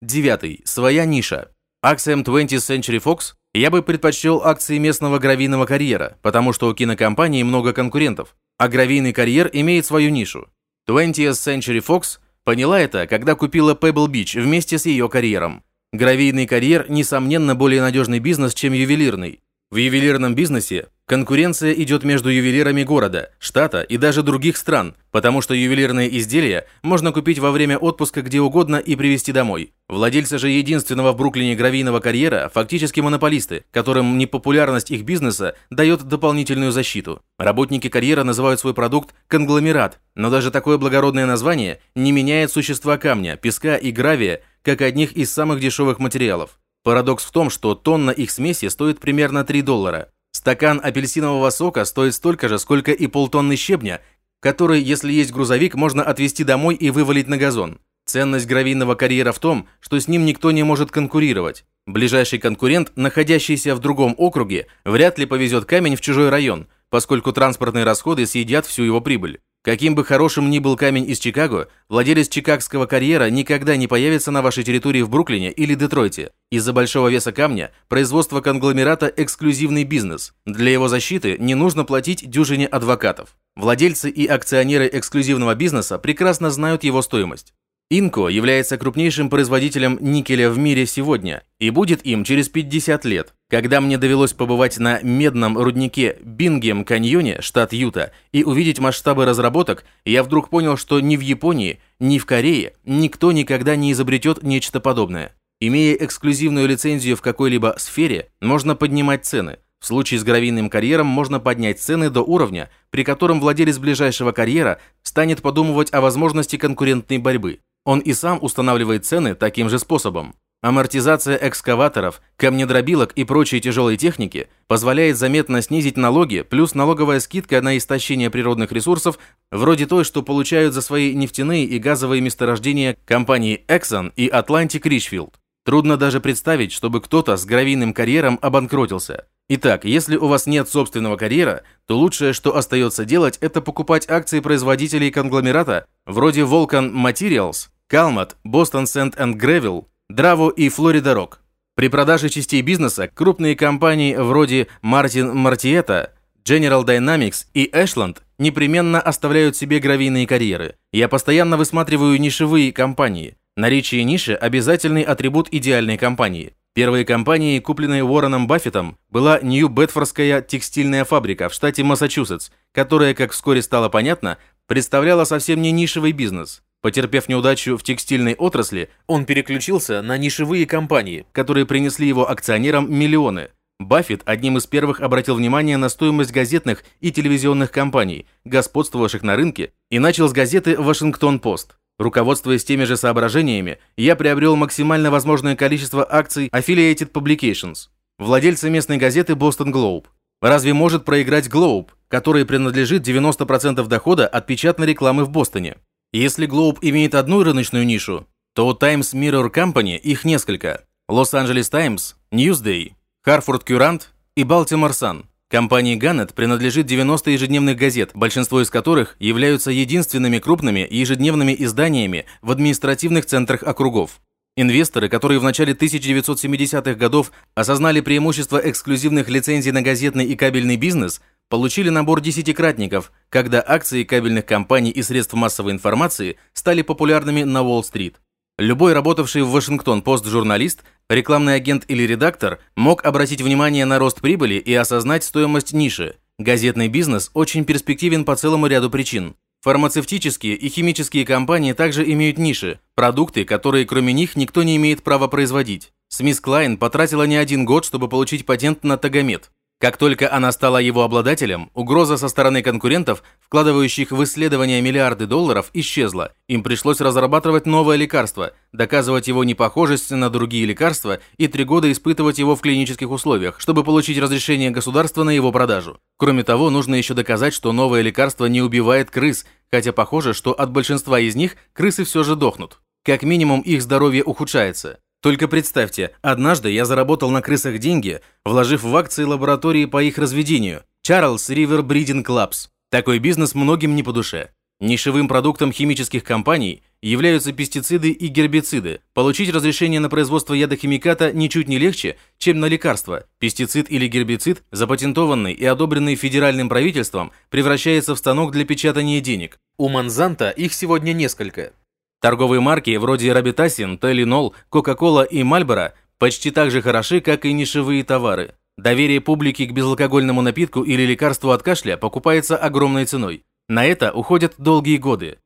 Девятый. Своя ниша. Акциям 20th Century Fox я бы предпочел акции местного гравийного карьера, потому что у кинокомпании много конкурентов, а гравийный карьер имеет свою нишу. 20th Century Fox поняла это, когда купила Pebble Beach вместе с ее карьером. Гравийный карьер, несомненно, более надежный бизнес, чем ювелирный. В ювелирном бизнесе конкуренция идет между ювелирами города, штата и даже других стран, потому что ювелирные изделия можно купить во время отпуска где угодно и привезти домой. Владельцы же единственного в Бруклине гравийного карьера фактически монополисты, которым непопулярность их бизнеса дает дополнительную защиту. Работники карьера называют свой продукт конгломерат, но даже такое благородное название не меняет существа камня, песка и гравия как одних из самых дешевых материалов. Парадокс в том, что тонна их смеси стоит примерно 3 доллара. Стакан апельсинового сока стоит столько же, сколько и полтонны щебня, который, если есть грузовик, можно отвезти домой и вывалить на газон. Ценность гравийного карьера в том, что с ним никто не может конкурировать. Ближайший конкурент, находящийся в другом округе, вряд ли повезет камень в чужой район, поскольку транспортные расходы съедят всю его прибыль. Каким бы хорошим ни был камень из Чикаго, владелец чикагского карьера никогда не появится на вашей территории в Бруклине или Детройте. Из-за большого веса камня производство конгломерата – эксклюзивный бизнес. Для его защиты не нужно платить дюжине адвокатов. Владельцы и акционеры эксклюзивного бизнеса прекрасно знают его стоимость. Инко является крупнейшим производителем никеля в мире сегодня и будет им через 50 лет. Когда мне довелось побывать на медном руднике Бингем каньоне, штат Юта, и увидеть масштабы разработок, я вдруг понял, что ни в Японии, ни в Корее никто никогда не изобретет нечто подобное. Имея эксклюзивную лицензию в какой-либо сфере, можно поднимать цены. В случае с гравийным карьером можно поднять цены до уровня, при котором владелец ближайшего карьера станет подумывать о возможности конкурентной борьбы. Он и сам устанавливает цены таким же способом. Амортизация экскаваторов, камнедробилок и прочей тяжелой техники позволяет заметно снизить налоги, плюс налоговая скидка на истощение природных ресурсов, вроде той, что получают за свои нефтяные и газовые месторождения компании Exxon и Atlantic Richfield. Трудно даже представить, чтобы кто-то с гравийным карьером обанкротился. Итак, если у вас нет собственного карьера, то лучшее, что остается делать, это покупать акции производителей конгломерата вроде Vulcan Materials, Calmat, Boston Sand and Gravel, Dravo и Florida Rock. При продаже частей бизнеса крупные компании вроде Martin Martietta, General Dynamics и Ashland непременно оставляют себе гравийные карьеры. Я постоянно высматриваю нишевые компании. Наличие ниши – обязательный атрибут идеальной компании. Первой компанией, купленной Уорреном Баффетом, была Нью-Бетфордская текстильная фабрика в штате Массачусетс, которая, как вскоре стало понятно, представляла совсем не нишевый бизнес. Потерпев неудачу в текстильной отрасли, он переключился на нишевые компании, которые принесли его акционерам миллионы. Баффет одним из первых обратил внимание на стоимость газетных и телевизионных компаний, господствовавших на рынке, и начал с газеты «Вашингтон-Пост». Руководствуясь теми же соображениями, я приобрел максимально возможное количество акций Affiliated Publications, владельца местной газеты Boston Globe. Разве может проиграть Globe, который принадлежит 90% дохода от печатной рекламы в Бостоне? Если Globe имеет одну рыночную нишу, то у Times Mirror Company их несколько. Los Angeles Times, Newsday, Hartford Courant и Baltimore Sun. Компании Gannett принадлежит 90 ежедневных газет, большинство из которых являются единственными крупными ежедневными изданиями в административных центрах округов. Инвесторы, которые в начале 1970-х годов осознали преимущество эксклюзивных лицензий на газетный и кабельный бизнес, получили набор десятикратников, когда акции кабельных компаний и средств массовой информации стали популярными на Уолл-стрит. Любой работавший в Вашингтон-Пост журналист, рекламный агент или редактор мог обратить внимание на рост прибыли и осознать стоимость ниши. Газетный бизнес очень перспективен по целому ряду причин. Фармацевтические и химические компании также имеют ниши, продукты, которые кроме них никто не имеет права производить. Смис Клайн потратила не один год, чтобы получить патент на Тагомет. Как только она стала его обладателем, угроза со стороны конкурентов, вкладывающих в исследования миллиарды долларов, исчезла. Им пришлось разрабатывать новое лекарство, доказывать его непохожесть на другие лекарства и три года испытывать его в клинических условиях, чтобы получить разрешение государства на его продажу. Кроме того, нужно еще доказать, что новое лекарство не убивает крыс, хотя похоже, что от большинства из них крысы все же дохнут. Как минимум их здоровье ухудшается. Только представьте, однажды я заработал на крысах деньги, вложив в акции лаборатории по их разведению Charles River Breeding Clubs. Такой бизнес многим не по душе. Нишевым продуктом химических компаний являются пестициды и гербициды. Получить разрешение на производство ядохимиката ничуть не легче, чем на лекарство. Пестицид или гербицид, запатентованный и одобренный федеральным правительством, превращается в станок для печатания денег. У Монзанта их сегодня несколько. Торговые марки вроде Робитасин, Теленол, Кока-Кола и Мальборо почти так же хороши, как и нишевые товары. Доверие публики к безалкогольному напитку или лекарству от кашля покупается огромной ценой. На это уходят долгие годы.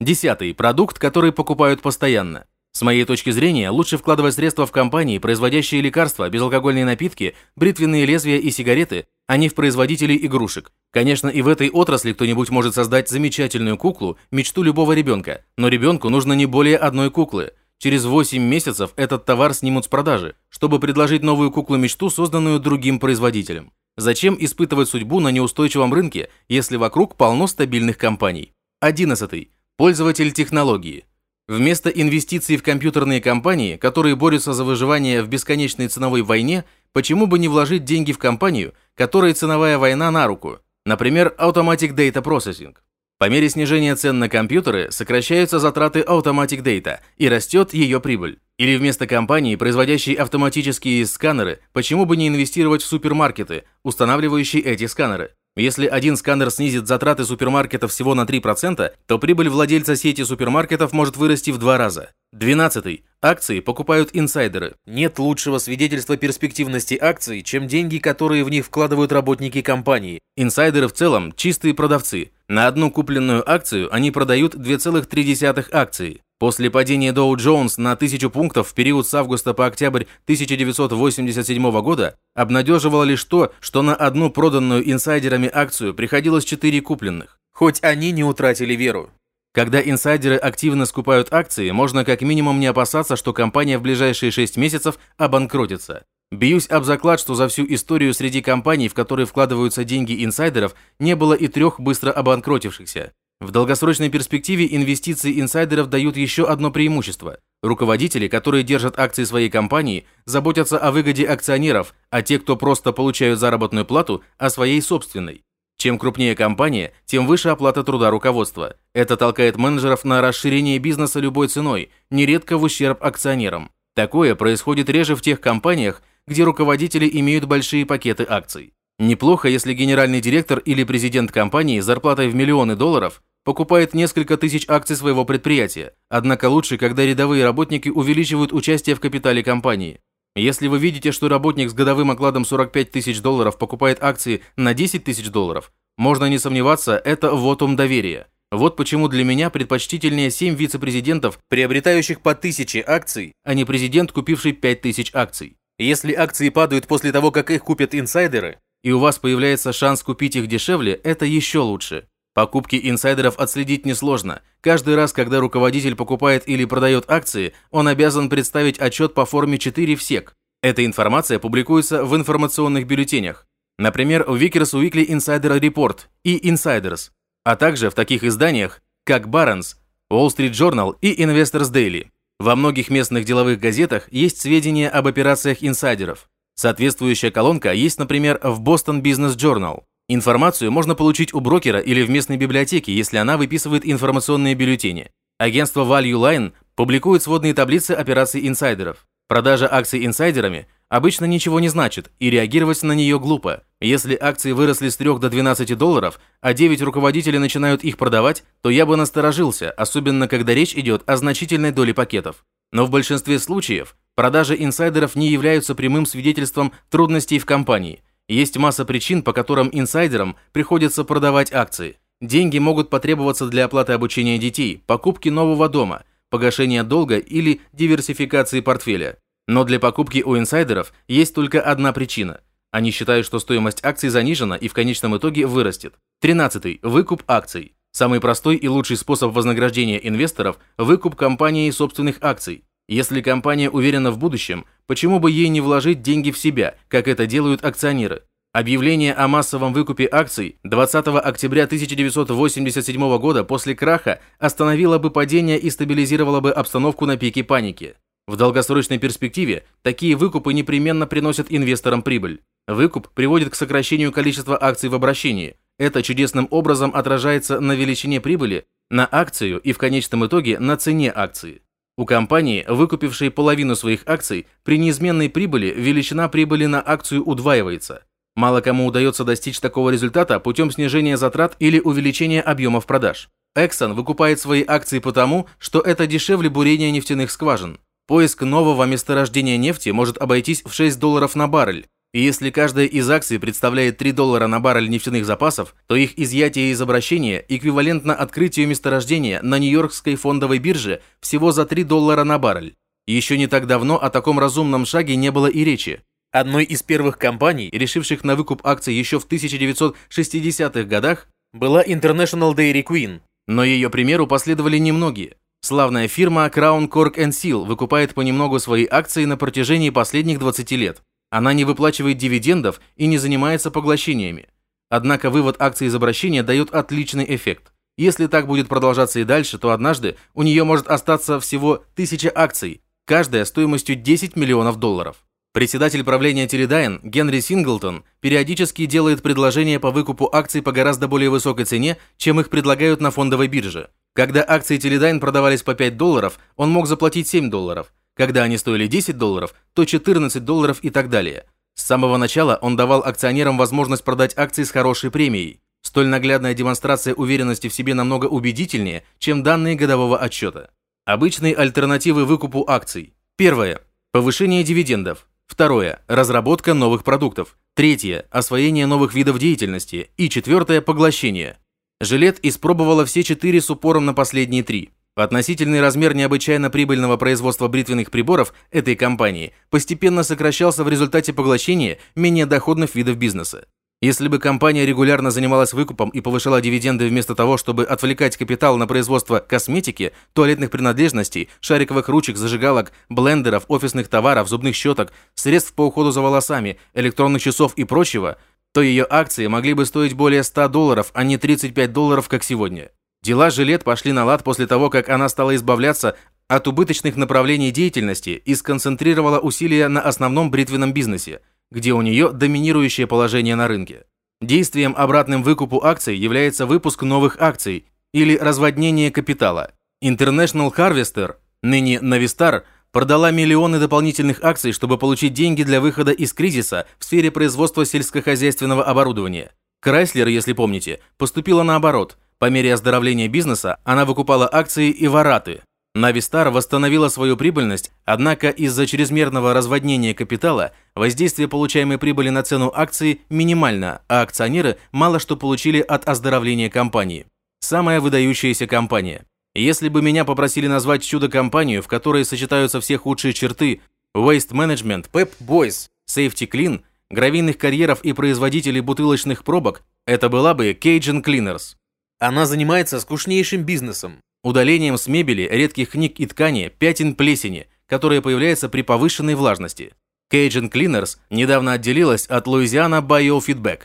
Десятый. Продукт, который покупают постоянно. С моей точки зрения, лучше вкладывать средства в компании, производящие лекарства, безалкогольные напитки, бритвенные лезвия и сигареты, а не в производителей игрушек. Конечно, и в этой отрасли кто-нибудь может создать замечательную куклу, мечту любого ребенка. Но ребенку нужно не более одной куклы. Через 8 месяцев этот товар снимут с продажи, чтобы предложить новую куклу-мечту, созданную другим производителем. Зачем испытывать судьбу на неустойчивом рынке, если вокруг полно стабильных компаний? 11. Пользователь технологии. Вместо инвестиций в компьютерные компании, которые борются за выживание в бесконечной ценовой войне, почему бы не вложить деньги в компанию, которой ценовая война на руку? Например, Automatic Data Processing. По мере снижения цен на компьютеры сокращаются затраты Automatic Data и растет ее прибыль. Или вместо компании, производящей автоматические сканеры, почему бы не инвестировать в супермаркеты, устанавливающие эти сканеры? Если один сканер снизит затраты супермаркета всего на 3%, то прибыль владельца сети супермаркетов может вырасти в два раза. 12. Акции покупают инсайдеры. Нет лучшего свидетельства перспективности акций, чем деньги, которые в них вкладывают работники компании. Инсайдеры в целом – чистые продавцы. На одну купленную акцию они продают 2,3 акции. После падения Dow Jones на 1000 пунктов в период с августа по октябрь 1987 года обнадеживало лишь то, что на одну проданную инсайдерами акцию приходилось 4 купленных. Хоть они не утратили веру. Когда инсайдеры активно скупают акции, можно как минимум не опасаться, что компания в ближайшие 6 месяцев обанкротится. Бьюсь об заклад, что за всю историю среди компаний, в которые вкладываются деньги инсайдеров, не было и трех быстро обанкротившихся. В долгосрочной перспективе инвестиции инсайдеров дают еще одно преимущество. Руководители, которые держат акции своей компании, заботятся о выгоде акционеров, а те, кто просто получают заработную плату, о своей собственной. Чем крупнее компания, тем выше оплата труда руководства. Это толкает менеджеров на расширение бизнеса любой ценой, нередко в ущерб акционерам. Такое происходит реже в тех компаниях, где руководители имеют большие пакеты акций. Неплохо, если генеральный директор или президент компании с зарплатой в миллионы долларов покупает несколько тысяч акций своего предприятия. Однако лучше, когда рядовые работники увеличивают участие в капитале компании. Если вы видите, что работник с годовым окладом 45 тысяч долларов покупает акции на 10 тысяч долларов, можно не сомневаться, это вотум доверия. Вот почему для меня предпочтительнее 7 вице-президентов, приобретающих по 1000 акций, а не президент, купивший 5000 акций. Если акции падают после того, как их купят инсайдеры, и у вас появляется шанс купить их дешевле, это еще лучше. Покупки инсайдеров отследить несложно. Каждый раз, когда руководитель покупает или продает акции, он обязан представить отчет по форме 4 в СЕК. Эта информация публикуется в информационных бюллетенях. Например, в Vickers Weekly Insider Report и Insiders, а также в таких изданиях, как Barron's, Wall Street Journal и Investors Daily. Во многих местных деловых газетах есть сведения об операциях инсайдеров. Соответствующая колонка есть, например, в Boston Business Journal. Информацию можно получить у брокера или в местной библиотеке, если она выписывает информационные бюллетени. Агентство Value Line публикует сводные таблицы операций инсайдеров. Продажа акций инсайдерами обычно ничего не значит, и реагировать на нее глупо. Если акции выросли с 3 до 12 долларов, а 9 руководителей начинают их продавать, то я бы насторожился, особенно когда речь идет о значительной доле пакетов. Но в большинстве случаев продажи инсайдеров не являются прямым свидетельством трудностей в компании – есть масса причин, по которым инсайдерам приходится продавать акции. Деньги могут потребоваться для оплаты обучения детей, покупки нового дома, погашения долга или диверсификации портфеля. Но для покупки у инсайдеров есть только одна причина. Они считают, что стоимость акций занижена и в конечном итоге вырастет. 13. Выкуп акций. Самый простой и лучший способ вознаграждения инвесторов – выкуп компании собственных акций. Если компания уверена в будущем, почему бы ей не вложить деньги в себя, как это делают акционеры? Объявление о массовом выкупе акций 20 октября 1987 года после краха остановило бы падение и стабилизировало бы обстановку на пике паники. В долгосрочной перспективе такие выкупы непременно приносят инвесторам прибыль. Выкуп приводит к сокращению количества акций в обращении. Это чудесным образом отражается на величине прибыли на акцию и в конечном итоге на цене акции. У компании, выкупившей половину своих акций, при неизменной прибыли величина прибыли на акцию удваивается. Мало кому удается достичь такого результата путем снижения затрат или увеличения объемов продаж. Exxon выкупает свои акции потому, что это дешевле бурения нефтяных скважин. Поиск нового месторождения нефти может обойтись в 6 долларов на баррель, и если каждая из акций представляет 3 доллара на баррель нефтяных запасов, то их изъятие из обращения эквивалентно открытию месторождения на Нью-Йоркской фондовой бирже всего за 3 доллара на баррель. Еще не так давно о таком разумном шаге не было и речи. Одной из первых компаний, решивших на выкуп акций еще в 1960-х годах, была International Dairy Queen. Но ее примеру последовали немногие. Славная фирма Crown Cork Seal выкупает понемногу свои акции на протяжении последних 20 лет. Она не выплачивает дивидендов и не занимается поглощениями. Однако вывод акций из обращения дает отличный эффект. Если так будет продолжаться и дальше, то однажды у нее может остаться всего 1000 акций, каждая стоимостью 10 миллионов долларов. Председатель правления Теледайн Генри Синглтон периодически делает предложения по выкупу акций по гораздо более высокой цене, чем их предлагают на фондовой бирже. Когда акции Теледайн продавались по 5 долларов, он мог заплатить 7 долларов. Когда они стоили 10 долларов, то 14 долларов и так далее. С самого начала он давал акционерам возможность продать акции с хорошей премией. Столь наглядная демонстрация уверенности в себе намного убедительнее, чем данные годового отчета. Обычные альтернативы выкупу акций. Первое. Повышение дивидендов. Второе. Разработка новых продуктов. Третье. Освоение новых видов деятельности. И четвертое. Поглощение. Жилет испробовала все четыре с упором на последние три. Относительный размер необычайно прибыльного производства бритвенных приборов этой компании постепенно сокращался в результате поглощения менее доходных видов бизнеса. Если бы компания регулярно занималась выкупом и повышала дивиденды вместо того, чтобы отвлекать капитал на производство косметики, туалетных принадлежностей, шариковых ручек, зажигалок, блендеров, офисных товаров, зубных щеток, средств по уходу за волосами, электронных часов и прочего, то ее акции могли бы стоить более 100 долларов, а не 35 долларов, как сегодня. Дела Жилет пошли на лад после того, как она стала избавляться от убыточных направлений деятельности и сконцентрировала усилия на основном бритвенном бизнесе, где у нее доминирующее положение на рынке. Действием обратным выкупу акций является выпуск новых акций или разводнение капитала. International Harvester, ныне Navistar, продала миллионы дополнительных акций, чтобы получить деньги для выхода из кризиса в сфере производства сельскохозяйственного оборудования. Chrysler, если помните, поступила наоборот – по мере оздоровления бизнеса она выкупала акции и вараты. Навистар восстановила свою прибыльность, однако из-за чрезмерного разводнения капитала воздействие получаемой прибыли на цену акции минимально, а акционеры мало что получили от оздоровления компании. Самая выдающаяся компания. Если бы меня попросили назвать чудо-компанию, в которой сочетаются все худшие черты Waste Management, Pep Boys, Safety Clean, гравийных карьеров и производителей бутылочных пробок, это была бы Cajun Cleaners. Она занимается скучнейшим бизнесом. Удалением с мебели, редких книг и ткани, пятен плесени, которые появляются при повышенной влажности. Cajun Cleaners недавно отделилась от Louisiana Biofeedback.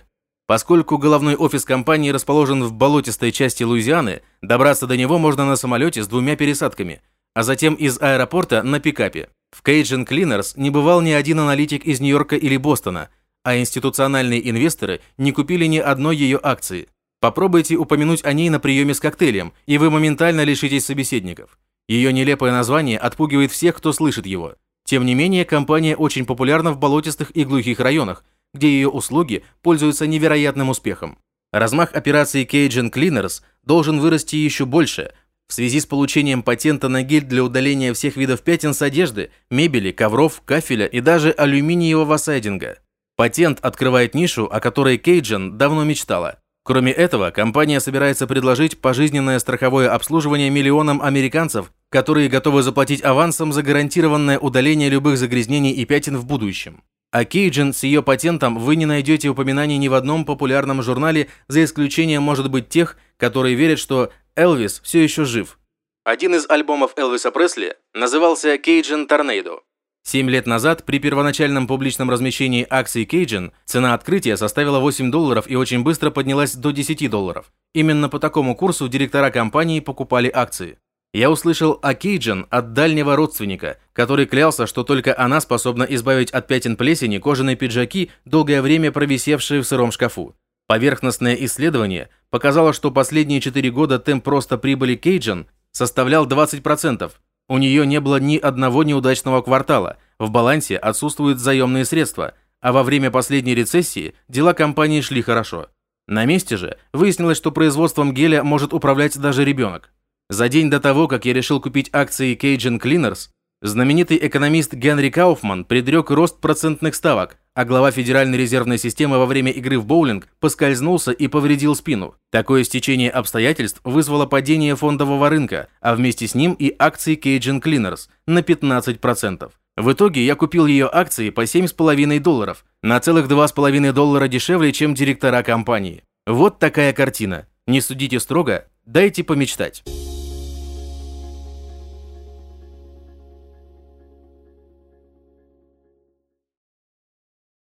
Поскольку головной офис компании расположен в болотистой части Луизианы, добраться до него можно на самолете с двумя пересадками, а затем из аэропорта на пикапе. В Cajun Cleaners не бывал ни один аналитик из Нью-Йорка или Бостона, а институциональные инвесторы не купили ни одной ее акции. Попробуйте упомянуть о ней на приеме с коктейлем, и вы моментально лишитесь собеседников. Ее нелепое название отпугивает всех, кто слышит его. Тем не менее, компания очень популярна в болотистых и глухих районах, где ее услуги пользуются невероятным успехом. Размах операции Cajun Cleaners должен вырасти еще больше в связи с получением патента на гель для удаления всех видов пятен с одежды, мебели, ковров, кафеля и даже алюминиевого сайдинга. Патент открывает нишу, о которой Кейджен давно мечтала. Кроме этого, компания собирается предложить пожизненное страховое обслуживание миллионам американцев, которые готовы заплатить авансом за гарантированное удаление любых загрязнений и пятен в будущем. А Кейджин с ее патентом вы не найдете упоминаний ни в одном популярном журнале, за исключением, может быть, тех, которые верят, что Элвис все еще жив. Один из альбомов Элвиса Пресли назывался «Кейджин Торнадо». Семь лет назад при первоначальном публичном размещении акций Cajun цена открытия составила 8 долларов и очень быстро поднялась до 10 долларов. Именно по такому курсу директора компании покупали акции. Я услышал о Кейджин от дальнего родственника, который клялся, что только она способна избавить от пятен плесени кожаные пиджаки, долгое время провисевшие в сыром шкафу. Поверхностное исследование показало, что последние 4 года темп роста прибыли Кейджен составлял 20%. У нее не было ни одного неудачного квартала, в балансе отсутствуют заемные средства, а во время последней рецессии дела компании шли хорошо. На месте же выяснилось, что производством геля может управлять даже ребенок. За день до того, как я решил купить акции Cajun Cleaners, знаменитый экономист Генри Кауфман предрек рост процентных ставок, а глава Федеральной резервной системы во время игры в боулинг поскользнулся и повредил спину. Такое стечение обстоятельств вызвало падение фондового рынка, а вместе с ним и акции Cajun Cleaners на 15%. В итоге я купил ее акции по 7,5 долларов, на целых 2,5 доллара дешевле, чем директора компании. Вот такая картина. Не судите строго, дайте помечтать.